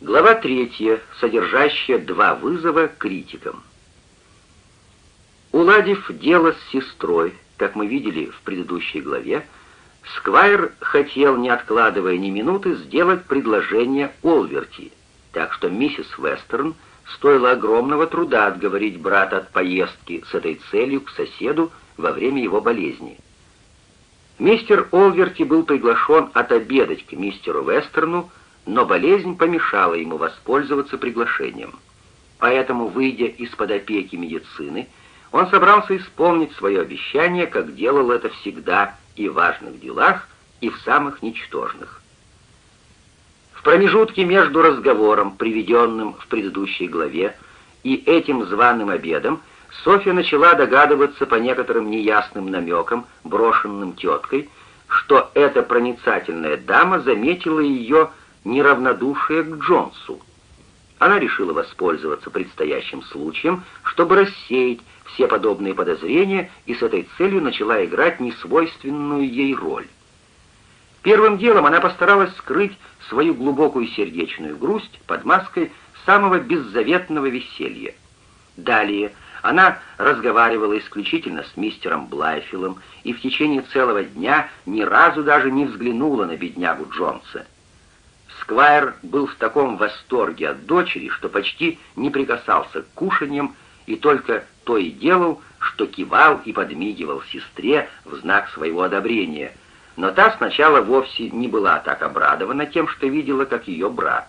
Глава третья, содержащая два вызова критикам. Уладив дело с сестрой, как мы видели в предыдущей главе, Сквайр хотел, не откладывая ни минуты, сделать предложение Олверти, так что миссис Вестерн стоило огромного труда отговорить брата от поездки с этой целью к соседу во время его болезни. Мистер Олверти был приглашен отобедать к мистеру Вестерну, но болезнь помешала ему воспользоваться приглашением. Поэтому, выйдя из-под опеки медицины, он собрался исполнить свое обещание, как делал это всегда и в важных делах, и в самых ничтожных. В промежутке между разговором, приведенным в предыдущей главе, и этим званым обедом, Софья начала догадываться по некоторым неясным намекам, брошенным теткой, что эта проницательная дама заметила ее неравнодушие к Джонсу. Она решила воспользоваться предстоящим случаем, чтобы рассеять все подобные подозрения и с этой целью начала играть несвойственную ей роль. Первым делом она постаралась скрыть свою глубокую сердечную грусть под маской самого беззаветного веселья. Далее она разговаривала исключительно с мистером Блайфилом и в течение целого дня ни разу даже не взглянула на беднягу Джонса. Сквайр был в таком восторге от дочери, что почти не прикасался к кушаньям и только то и делал, что кивал и подмигивал сестре в знак своего одобрения, но та сначала вовсе не была так обрадована тем, что видела, как ее брат.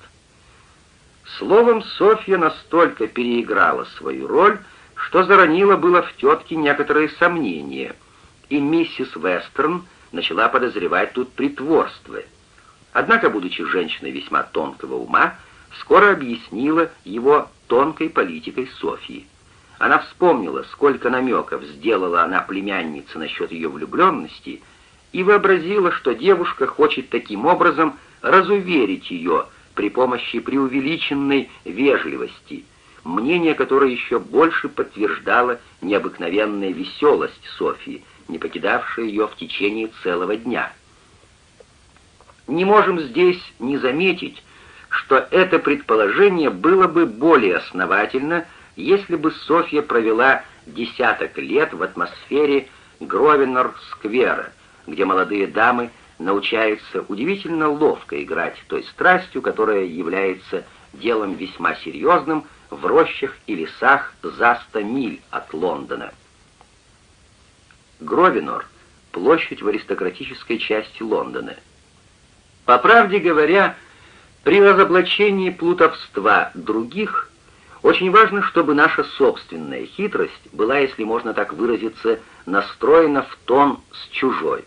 Словом, Софья настолько переиграла свою роль, что заронила было в тетке некоторые сомнения, и миссис Вестерн начала подозревать тут притворство. Однако, будучи женщиной весьма тонкого ума, скоро объяснила его тонкой политикой Софьи. Она вспомнила, сколько намеков сделала она племяннице насчет ее влюбленности, и вообразила, что девушка хочет таким образом разуверить ее при помощи преувеличенной вежливости, мнение которое еще больше подтверждало необыкновенная веселость Софии, не покидавшая ее в течение целого дня. Не можем здесь не заметить, что это предположение было бы более основательно, если бы Софья провела десяток лет в атмосфере Гровенор-сквера, где молодые дамы научаются удивительно ловко играть той страстью, которая является делом весьма серьезным в рощах и лесах за ста миль от Лондона. Гровенор — площадь в аристократической части Лондона. По правде говоря, при разоблачении плутовства других очень важно, чтобы наша собственная хитрость была, если можно так выразиться, настроена в тон с чужой.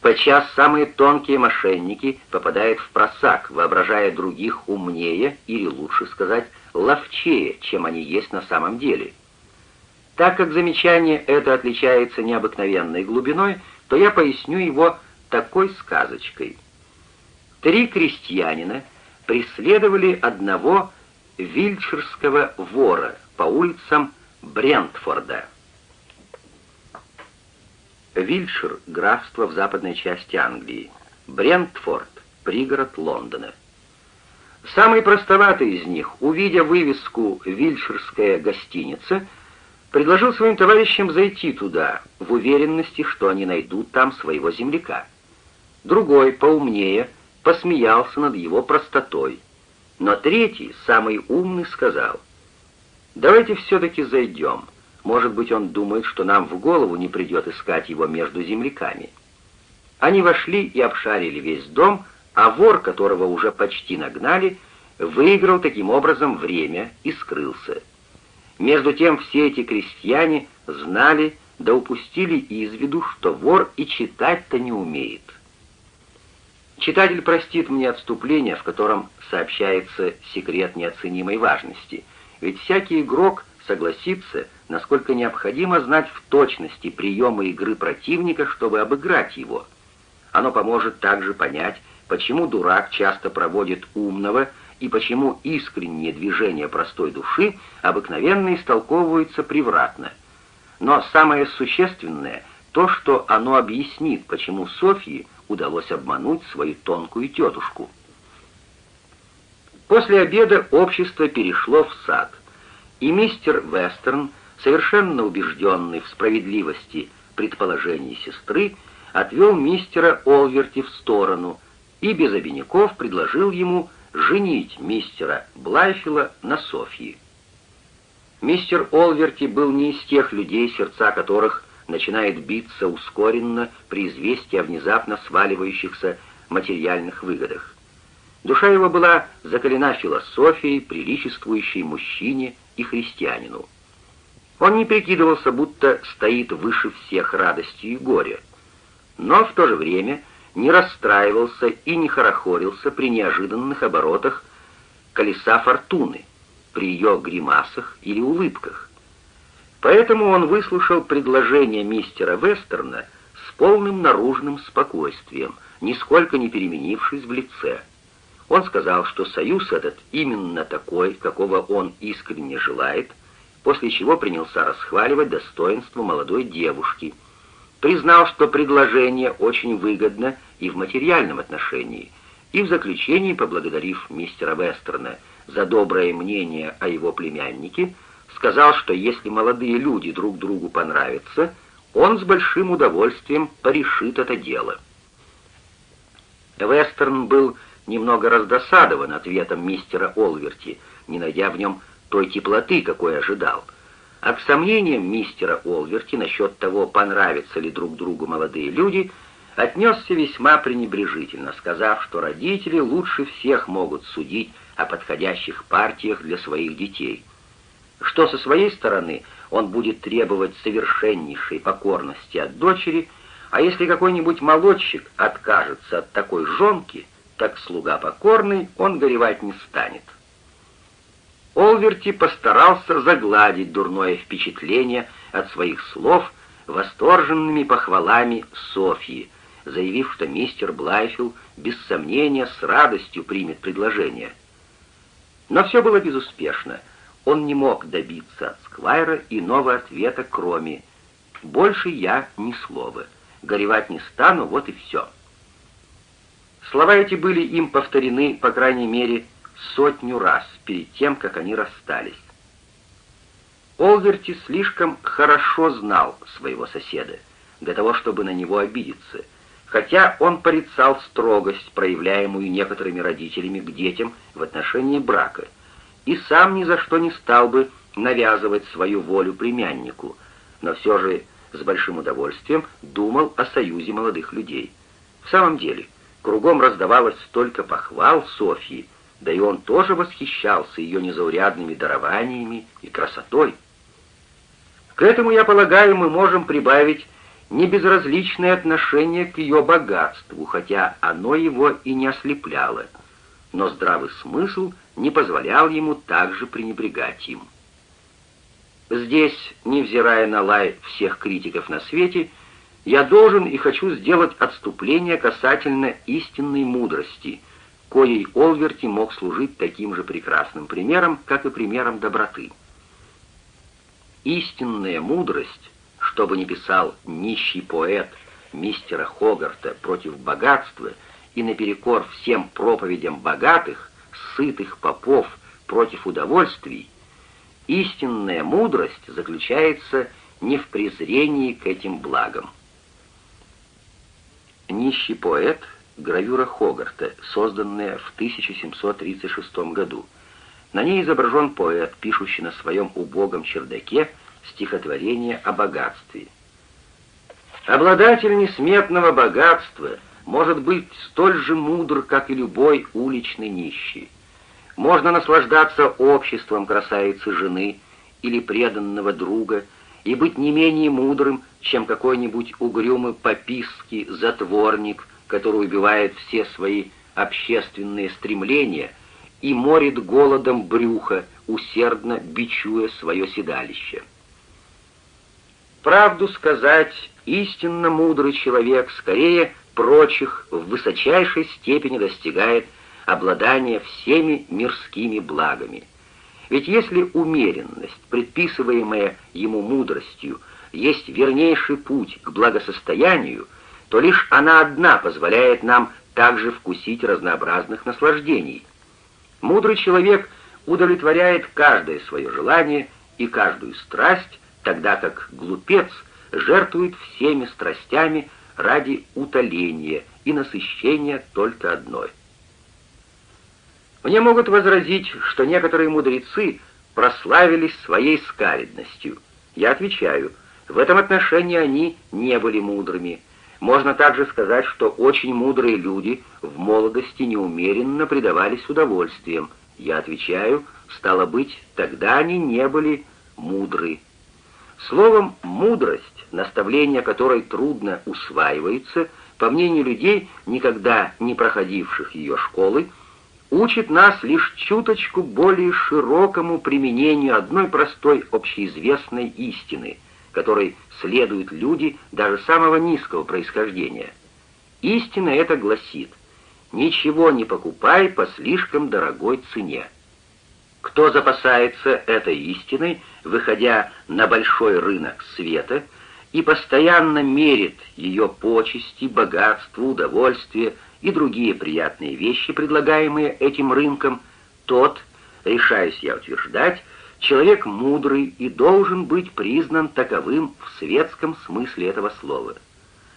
Подчас самые тонкие мошенники попадают в просак, воображая других умнее или, лучше сказать, ловчее, чем они есть на самом деле. Так как замечание это отличается необыкновенной глубиной, то я поясню его такой сказочкой. Три крестьянина преследовали одного вильчерского вора по улицам Брентфорда. Вильчер — графство в западной части Англии. Брентфорд — пригород Лондона. Самый простоватый из них, увидя вывеску «Вильчерская гостиница», предложил своим товарищам зайти туда, в уверенности, что они найдут там своего земляка. Другой, поумнее, посмеялся над его простотой — но третий, самый умный, сказал, «Давайте все-таки зайдем. Может быть, он думает, что нам в голову не придет искать его между земляками». Они вошли и обшарили весь дом, а вор, которого уже почти нагнали, выиграл таким образом время и скрылся. Между тем все эти крестьяне знали, да упустили из виду, что вор и читать-то не умеет. Читатель простит мне отступление, в котором сообщается секрет неоценимой важности, ведь всякий игрок согласится, насколько необходимо знать в точности приемы игры противника, чтобы обыграть его. Оно поможет также понять, почему дурак часто проводит умного и почему искренние движения простой души обыкновенно истолковываются превратно. Но самое существенное — то, что оно объяснит, почему Софьи удалось обмануть свою тонкую тетушку. После обеда общество перешло в сад, и мистер Вестерн, совершенно убежденный в справедливости предположений сестры, отвел мистера Олверти в сторону и без обиняков предложил ему женить мистера Блайфила на Софьи. Мистер Олверти был не из тех людей, сердца которых начинает биться ускоренно при известии о внезапно сваливающихся материальных выгодах. Душа его была закалена философией, приличествующей мужчине и христианину. Он не прикидывался, будто стоит выше всех радостью и горя, но в то же время не расстраивался и не хорохорился при неожиданных оборотах колеса фортуны, при ее гримасах или улыбках. Поэтому он выслушал предложение мистера Вестерна с полным наружным спокойствием, нисколько не переменившись в лице. Он сказал, что союз этот именно такой, какого он искренне желает, после чего принялся расхваливать достоинство молодой девушки. Признал, что предложение очень выгодно и в материальном отношении, и в заключении, поблагодарив мистера Вестерна за доброе мнение о его племяннике, сказал, что если молодые люди друг другу понравятся, он с большим удовольствием порешит это дело. Вестерн был немного раздосадован ответом мистера Олверти, не найдя в нем той теплоты, какой ожидал. А к сомнениям мистера Олверти насчет того, понравятся ли друг другу молодые люди, отнесся весьма пренебрежительно, сказав, что родители лучше всех могут судить о подходящих партиях для своих детей — что со своей стороны он будет требовать совершеннейшей покорности от дочери, а если какой-нибудь молодчик откажется от такой жонки, так слуга покорный он горевать не станет. Олверти постарался загладить дурное впечатление от своих слов восторженными похвалами Софьи, заявив, что мистер Блайфилл без сомнения с радостью примет предложение. Но все было безуспешно — он не мог добиться от Сквайра иного ответа, кроме «Больше я ни слова. Горевать не стану, вот и все». Слова эти были им повторены, по крайней мере, сотню раз перед тем, как они расстались. Олверти слишком хорошо знал своего соседа, для того, чтобы на него обидеться, хотя он порицал строгость, проявляемую некоторыми родителями к детям в отношении брака — и сам ни за что не стал бы навязывать свою волю племяннику, но все же с большим удовольствием думал о союзе молодых людей. В самом деле, кругом раздавалось столько похвал Софьи, да и он тоже восхищался ее незаурядными дарованиями и красотой. К этому, я полагаю, мы можем прибавить небезразличное отношение к ее богатству, хотя оно его и не ослепляло, но здравый смысл не позволял ему также пренебрегать им. Здесь, невзирая на лай всех критиков на свете, я должен и хочу сделать отступление касательно истинной мудрости, коей Олверти мог служить таким же прекрасным примером, как и примером доброты. Истинная мудрость, что бы ни писал нищий поэт мистера Хогарта против богатства и наперекор всем проповедям богатых, сытых попов против удовольствий, истинная мудрость заключается не в презрении к этим благам. Нищий поэт, гравюра Хогарта, созданная в 1736 году. На ней изображен поэт, пишущий на своем убогом чердаке стихотворение о богатстве. Обладатель несметного богатства может быть столь же мудр, как и любой уличный нищий. Можно наслаждаться обществом красавицы жены или преданного друга и быть не менее мудрым, чем какой-нибудь угрюмый попистский затворник, который убивает все свои общественные стремления и морит голодом брюха, усердно бичуя свое седалище. Правду сказать, истинно мудрый человек скорее прочих в высочайшей степени достигает обладание всеми мирскими благами. Ведь если умеренность, предписываемая ему мудростью, есть вернейший путь к благосостоянию, то лишь она одна позволяет нам также вкусить разнообразных наслаждений. Мудрый человек удовлетворяет каждое свое желание и каждую страсть, тогда как глупец жертвует всеми страстями ради утоления и насыщения только одной. Мне могут возразить, что некоторые мудрецы прославились своей скаридностью. Я отвечаю, в этом отношении они не были мудрыми. Можно также сказать, что очень мудрые люди в молодости неумеренно предавались удовольствиям. Я отвечаю, стало быть, тогда они не были мудры. Словом, мудрость, наставление которой трудно усваивается, по мнению людей, никогда не проходивших ее школы, учит нас лишь чуточку более широкому применению одной простой общеизвестной истины, которой следуют люди даже самого низкого происхождения. Истина эта гласит «Ничего не покупай по слишком дорогой цене». Кто запасается этой истиной, выходя на большой рынок света и постоянно мерит ее почести, богатство, удовольствие и другие приятные вещи, предлагаемые этим рынком, тот, решаюсь я утверждать, человек мудрый и должен быть признан таковым в светском смысле этого слова.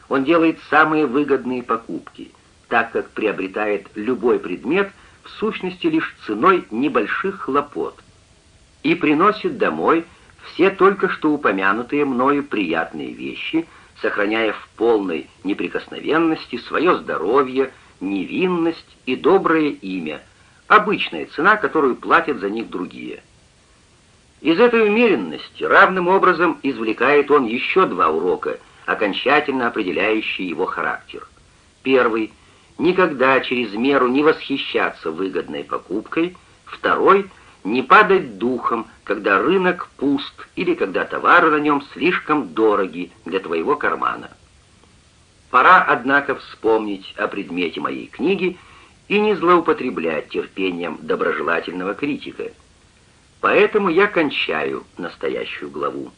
Он делает самые выгодные покупки, так как приобретает любой предмет в сущности лишь ценой небольших хлопот, и приносит домой все только что упомянутые мною приятные вещи, сохраняя в полной неприкосновенности свое здоровье, невинность и доброе имя, обычная цена, которую платят за них другие. Из этой умеренности равным образом извлекает он еще два урока, окончательно определяющие его характер. Первый — никогда через меру не восхищаться выгодной покупкой. Второй — не падать духом, когда рынок пуст или когда товары на нем слишком дороги для твоего кармана. Пора, однако, вспомнить о предмете моей книги и не злоупотреблять терпением доброжелательного критика — Поэтому я кончаю настоящую главу.